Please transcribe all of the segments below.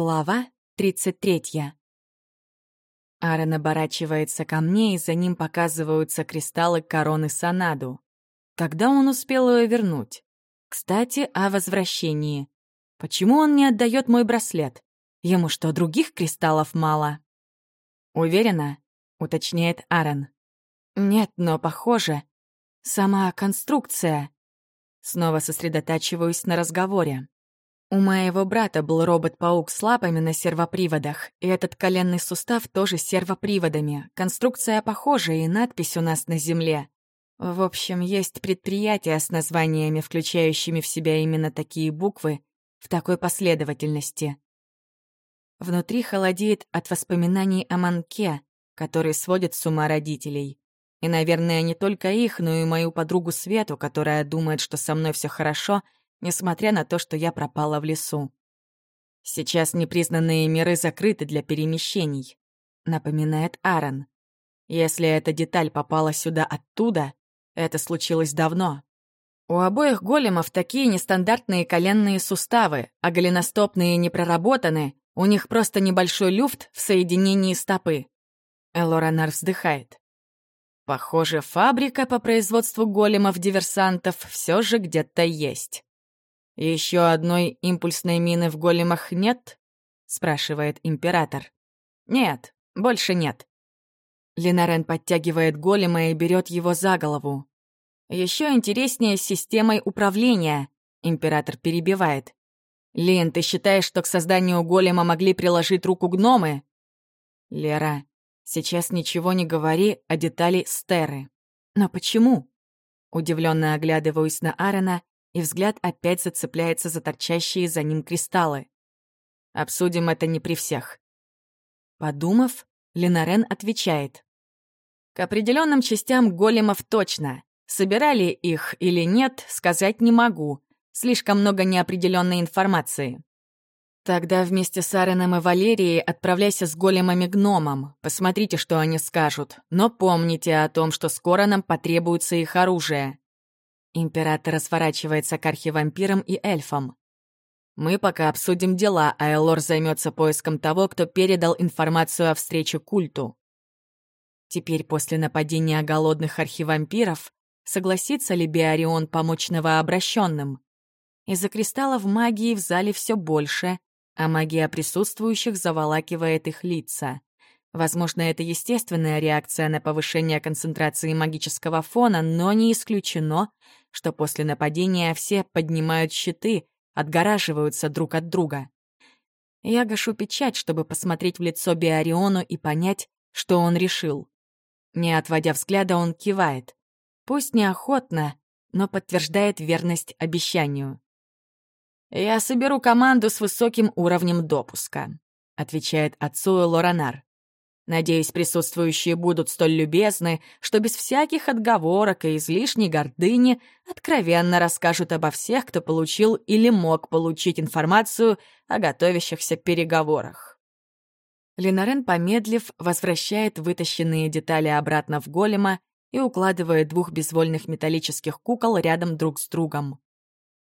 Глава 33. Аарон оборачивается ко мне, и за ним показываются кристаллы короны Санаду. Когда он успел ее вернуть? Кстати, о возвращении. Почему он не отдает мой браслет? Ему что, других кристаллов мало? Уверена? уточняет Аарон. Нет, но похоже. Сама конструкция. Снова сосредотачиваюсь на разговоре. У моего брата был робот-паук с лапами на сервоприводах, и этот коленный сустав тоже с сервоприводами. Конструкция похожая, и надпись у нас на земле. В общем, есть предприятия с названиями, включающими в себя именно такие буквы, в такой последовательности. Внутри холодеет от воспоминаний о манке, который сводит с ума родителей. И, наверное, не только их, но и мою подругу Свету, которая думает, что со мной все хорошо — несмотря на то, что я пропала в лесу. Сейчас непризнанные миры закрыты для перемещений, напоминает Аарон. Если эта деталь попала сюда оттуда, это случилось давно. У обоих големов такие нестандартные коленные суставы, а голеностопные не проработаны, у них просто небольшой люфт в соединении стопы. Элоранар вздыхает. Похоже, фабрика по производству големов-диверсантов все же где-то есть. «Еще одной импульсной мины в големах нет?» — спрашивает император. «Нет, больше нет». Ленарен подтягивает голема и берет его за голову. Еще интереснее с системой управления», — император перебивает. «Лин, ты считаешь, что к созданию голема могли приложить руку гномы?» «Лера, сейчас ничего не говори о детали Стеры». «Но почему?» Удивленно оглядываюсь на Аарона и взгляд опять зацепляется за торчащие за ним кристаллы. Обсудим это не при всех. Подумав, Ленарен отвечает. К определенным частям големов точно. Собирали их или нет, сказать не могу. Слишком много неопределенной информации. Тогда вместе с Ареном и Валерией отправляйся с големами-гномом. Посмотрите, что они скажут. Но помните о том, что скоро нам потребуется их оружие. Император разворачивается к архивампирам и эльфам. Мы пока обсудим дела, а Элор займется поиском того, кто передал информацию о встрече культу. Теперь после нападения голодных архивампиров согласится ли Биарион помочь новообращенным? Из-за кристаллов магии в зале все больше, а магия присутствующих заволакивает их лица. Возможно, это естественная реакция на повышение концентрации магического фона, но не исключено, что после нападения все поднимают щиты, отгораживаются друг от друга. Я гашу печать, чтобы посмотреть в лицо Биориону и понять, что он решил. Не отводя взгляда, он кивает. Пусть неохотно, но подтверждает верность обещанию. «Я соберу команду с высоким уровнем допуска», — отвечает отцу Лоранар. Надеюсь, присутствующие будут столь любезны, что без всяких отговорок и излишней гордыни откровенно расскажут обо всех, кто получил или мог получить информацию о готовящихся переговорах. Ленарен, помедлив, возвращает вытащенные детали обратно в голема и укладывает двух безвольных металлических кукол рядом друг с другом.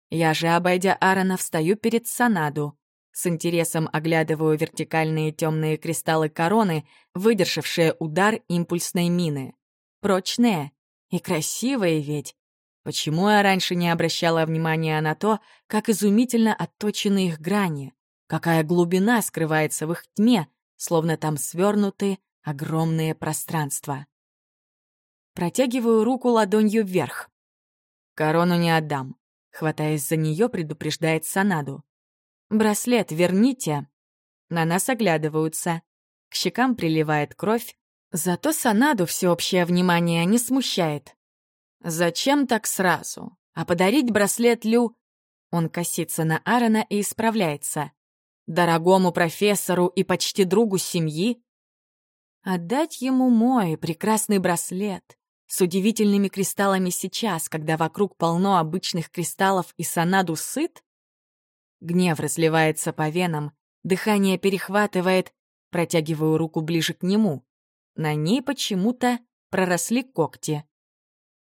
Я же, обойдя Аарона, встаю перед Санаду. С интересом оглядываю вертикальные темные кристаллы короны, выдержавшие удар импульсной мины. Прочные и красивые ведь. Почему я раньше не обращала внимания на то, как изумительно отточены их грани, какая глубина скрывается в их тьме, словно там свернуты огромные пространства. Протягиваю руку ладонью вверх. Корону не отдам. Хватаясь за нее, предупреждает Санаду. «Браслет верните!» На нас оглядываются. К щекам приливает кровь. Зато Санаду всеобщее внимание не смущает. «Зачем так сразу? А подарить браслет Лю...» Он косится на Аарона и исправляется. «Дорогому профессору и почти другу семьи?» Отдать ему мой прекрасный браслет с удивительными кристаллами сейчас, когда вокруг полно обычных кристаллов и Санаду сыт? Гнев разливается по венам, дыхание перехватывает, протягиваю руку ближе к нему. На ней почему-то проросли когти.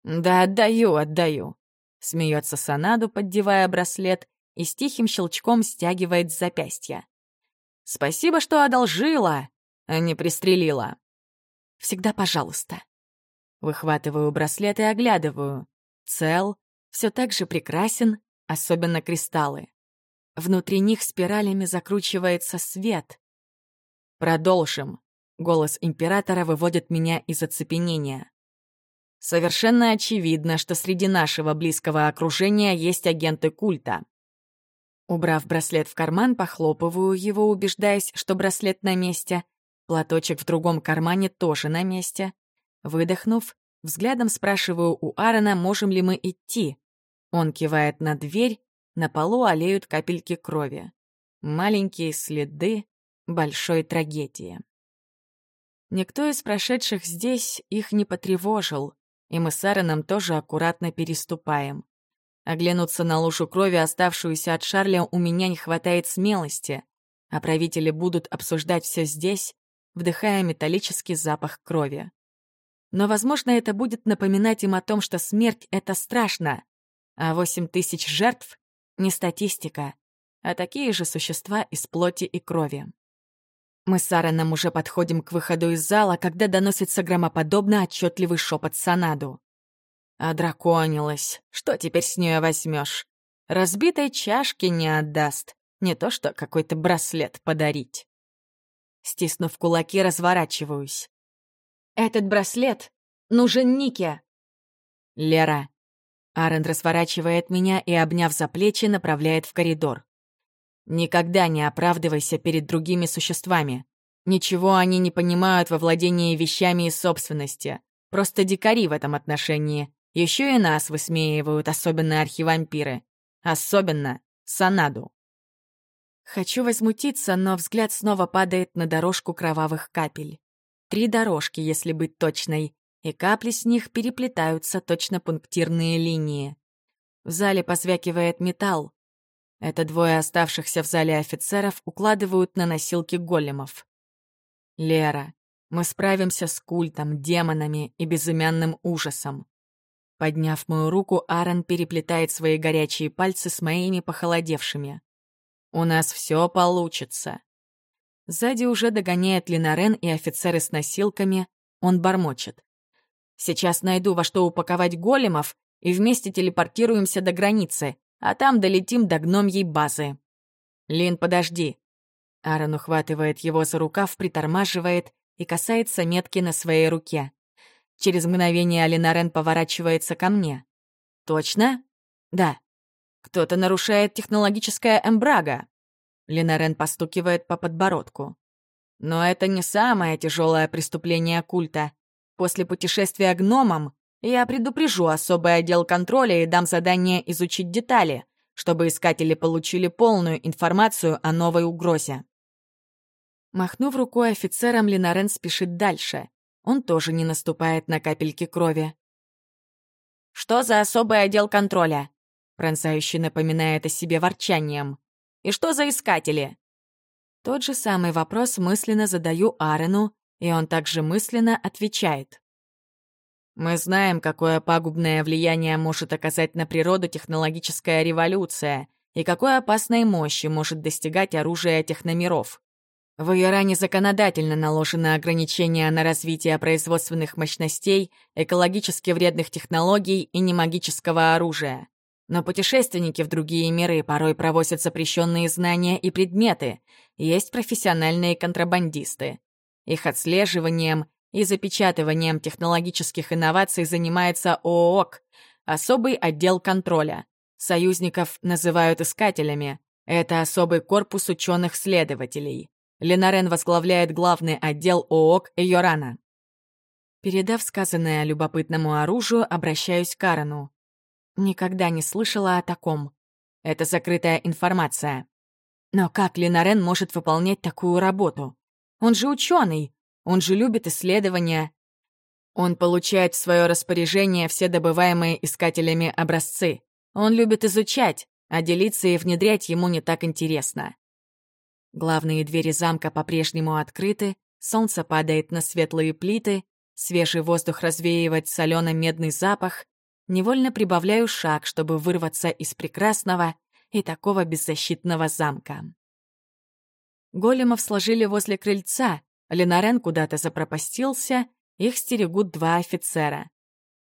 «Да отдаю, отдаю», — смеется Санаду, поддевая браслет и с тихим щелчком стягивает с запястья. Спасибо, что одолжила, а не пристрелила. Всегда пожалуйста. Выхватываю браслет и оглядываю. Цел, все так же прекрасен, особенно кристаллы. Внутри них спиралями закручивается свет. Продолжим. Голос императора выводит меня из оцепенения. Совершенно очевидно, что среди нашего близкого окружения есть агенты культа. Убрав браслет в карман, похлопываю его, убеждаясь, что браслет на месте. Платочек в другом кармане тоже на месте. Выдохнув, взглядом спрашиваю у Аарона, можем ли мы идти. Он кивает на дверь, на полу олеют капельки крови. Маленькие следы большой трагедии. Никто из прошедших здесь их не потревожил, и мы с Аароном тоже аккуратно переступаем. Оглянуться на лужу крови, оставшуюся от Шарля, у меня не хватает смелости, а правители будут обсуждать все здесь, вдыхая металлический запах крови. Но, возможно, это будет напоминать им о том, что смерть — это страшно, а восемь тысяч жертв — не статистика, а такие же существа из плоти и крови. Мы с Аароном уже подходим к выходу из зала, когда доносится громоподобно отчетливый шепот Санаду. А драконилась. Что теперь с нее возьмешь? Разбитой чашки не отдаст. Не то что какой-то браслет подарить. Стиснув кулаки, разворачиваюсь. «Этот браслет нужен Нике!» «Лера!» Арен разворачивает меня и, обняв за плечи, направляет в коридор. «Никогда не оправдывайся перед другими существами. Ничего они не понимают во владении вещами и собственности. Просто дикари в этом отношении. Еще и нас высмеивают, особенно архивампиры. Особенно Санаду. Хочу возмутиться, но взгляд снова падает на дорожку кровавых капель. Три дорожки, если быть точной, и капли с них переплетаются точно пунктирные линии. В зале позвякивает металл. Это двое оставшихся в зале офицеров укладывают на носилки големов. Лера, мы справимся с культом, демонами и безымянным ужасом. Подняв мою руку, Аарон переплетает свои горячие пальцы с моими похолодевшими. «У нас все получится». Сзади уже догоняет Линарен и офицеры с носилками. Он бормочет. «Сейчас найду, во что упаковать големов, и вместе телепортируемся до границы, а там долетим до гномьей базы». «Лин, подожди». Аарон ухватывает его за рукав, притормаживает и касается метки на своей руке. Через мгновение Алинарен поворачивается ко мне. «Точно?» «Да». «Кто-то нарушает технологическое эмбраго». Линарен постукивает по подбородку. «Но это не самое тяжелое преступление культа. После путешествия гномом я предупрежу особый отдел контроля и дам задание изучить детали, чтобы искатели получили полную информацию о новой угрозе». Махнув рукой офицерам, Линарен спешит дальше. Он тоже не наступает на капельки крови. «Что за особый отдел контроля?» Пронзающий напоминает о себе ворчанием. «И что за искатели?» Тот же самый вопрос мысленно задаю Арену, и он также мысленно отвечает. Мы знаем, какое пагубное влияние может оказать на природу технологическая революция и какой опасной мощи может достигать оружие техномиров. В Иране законодательно наложены ограничения на развитие производственных мощностей, экологически вредных технологий и немагического оружия. Но путешественники в другие миры порой провозят запрещенные знания и предметы. Есть профессиональные контрабандисты. Их отслеживанием и запечатыванием технологических инноваций занимается ООК, особый отдел контроля. Союзников называют искателями. Это особый корпус ученых-следователей. Ленарен возглавляет главный отдел ООК Йорана. Передав сказанное любопытному оружию, обращаюсь к Карену. Никогда не слышала о таком. Это закрытая информация. Но как Ленарен может выполнять такую работу? Он же ученый, он же любит исследования. Он получает в свое распоряжение все добываемые искателями образцы. Он любит изучать, а делиться и внедрять ему не так интересно. Главные двери замка по-прежнему открыты, солнце падает на светлые плиты, свежий воздух развеивает солено-медный запах. Невольно прибавляю шаг, чтобы вырваться из прекрасного и такого беззащитного замка. Големов сложили возле крыльца, Ленарен куда-то запропастился, их стерегут два офицера.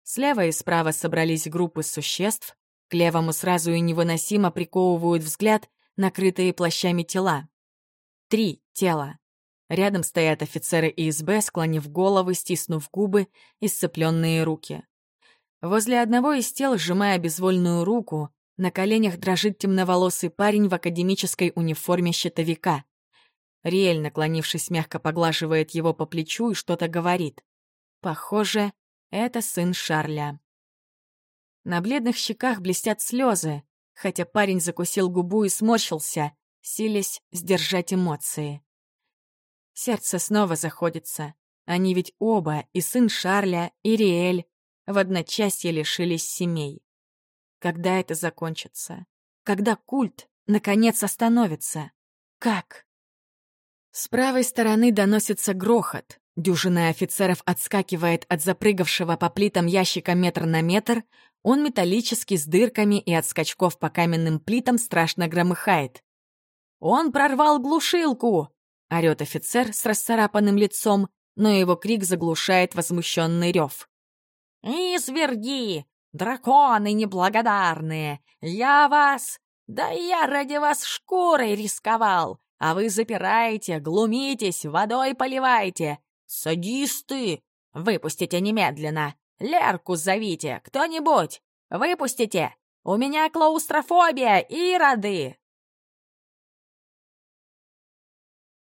Слева и справа собрались группы существ, к левому сразу и невыносимо приковывают взгляд накрытые плащами тела. Три тела. Рядом стоят офицеры ИСБ, склонив головы, стиснув губы и сцепленные руки. Возле одного из тел, сжимая безвольную руку, на коленях дрожит темноволосый парень в академической униформе щитовика. Риэль, наклонившись, мягко поглаживает его по плечу и что-то говорит. Похоже, это сын Шарля. На бледных щеках блестят слезы, хотя парень закусил губу и сморщился, силясь сдержать эмоции. Сердце снова заходится. Они ведь оба, и сын Шарля, и Риэль, в одночасье лишились семей. Когда это закончится? Когда культ, наконец, остановится? Как? С правой стороны доносится грохот. Дюжина офицеров отскакивает от запрыгавшего по плитам ящика метр на метр. Он металлический, с дырками и от скачков по каменным плитам страшно громыхает. «Он прорвал глушилку!» — орёт офицер с расцарапанным лицом, но его крик заглушает возмущенный рев. «Изверги! Драконы неблагодарные! Я вас... Да я ради вас шкурой рисковал! А вы запираете, глумитесь, водой поливаете! Садисты! Выпустите немедленно! Лерку зовите! Кто-нибудь! Выпустите! У меня клаустрофобия, ироды!»